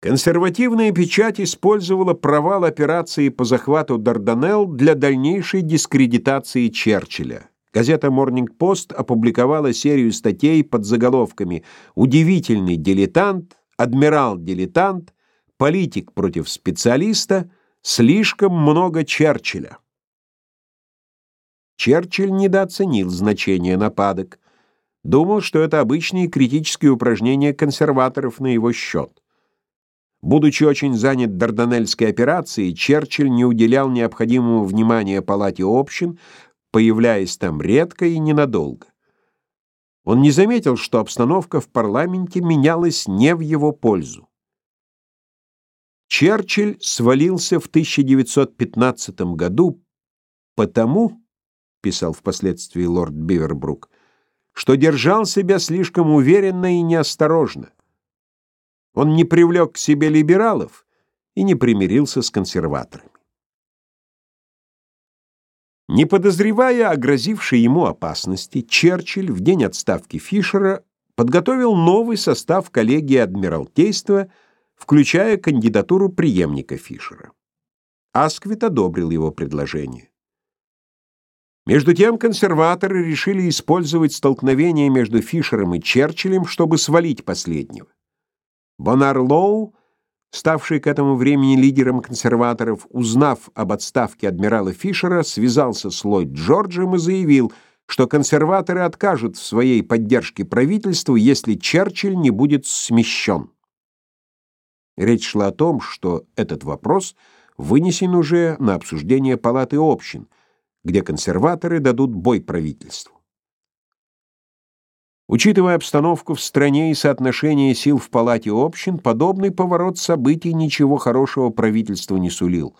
Консервативная печать использовала провал операции по захвату Дарданелл для дальнейшей дискредитации Черчилля. Газета Morning Post опубликовала серию статей под заголовками «Удивительный дилетант», «Адмирал-дилетант», «Политик против специалиста», «Слишком много Черчилля». Черчилль недооценил значение нападок. Думал, что это обычные критические упражнения консерваторов на его счет. Будучи очень занят Дарданельской операцией, Черчилль не уделял необходимого внимания палате общин, появляясь там редко и ненадолго. Он не заметил, что обстановка в парламенте менялась не в его пользу. Черчилль свалился в 1915 году потому, писал впоследствии лорд Бивербрук, что держал себя слишком уверенно и неосторожно. Он не привлек к себе либералов и не примирился с консерваторами. Не подозревая о грозившей ему опасности, Черчилль в день отставки Фишера подготовил новый состав коллегии Адмиралтейства, включая кандидатуру преемника Фишера. Асквит одобрил его предложение. Между тем консерваторы решили использовать столкновение между Фишером и Черчиллем, чтобы свалить последнего. Бонар Лоу, ставший к этому времени лидером консерваторов, узнав об отставке адмирала Фишера, связался с Ллойд Джорджем и заявил, что консерваторы откажут в своей поддержке правительству, если Черчилль не будет смещен. Речь шла о том, что этот вопрос вынесен уже на обсуждение Палаты общин, где консерваторы дадут бой правительству. Учитывая обстановку в стране и соотношение сил в палате общин, подобный поворот событий ничего хорошего правительству не сулил.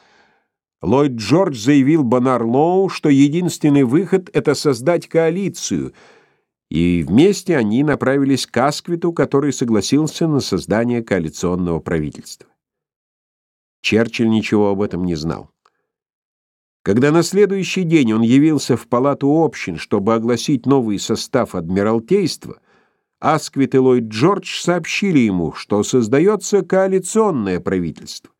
Ллойд Джордж заявил Бонар Лоу, что единственный выход — это создать коалицию, и вместе они направились к Асквиту, который согласился на создание коалиционного правительства. Черчилль ничего об этом не знал. Когда на следующий день он явился в палату общин, чтобы огласить новый состав Адмиралтейства, Асквит и Ллойд Джордж сообщили ему, что создается коалиционное правительство,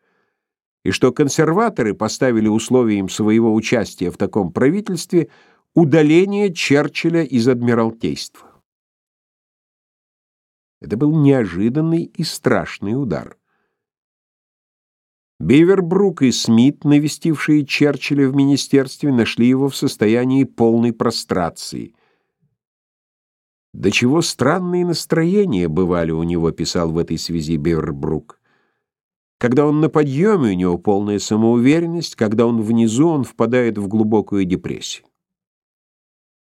и что консерваторы поставили условием своего участия в таком правительстве удаление Черчилля из Адмиралтейства. Это был неожиданный и страшный удар. Бивербрук и Смит, навестившие Черчилля в министерстве, нашли его в состоянии полной прострации. «До чего странные настроения бывали у него», — писал в этой связи Бивербрук. «Когда он на подъеме, у него полная самоуверенность, когда он внизу, он впадает в глубокую депрессию».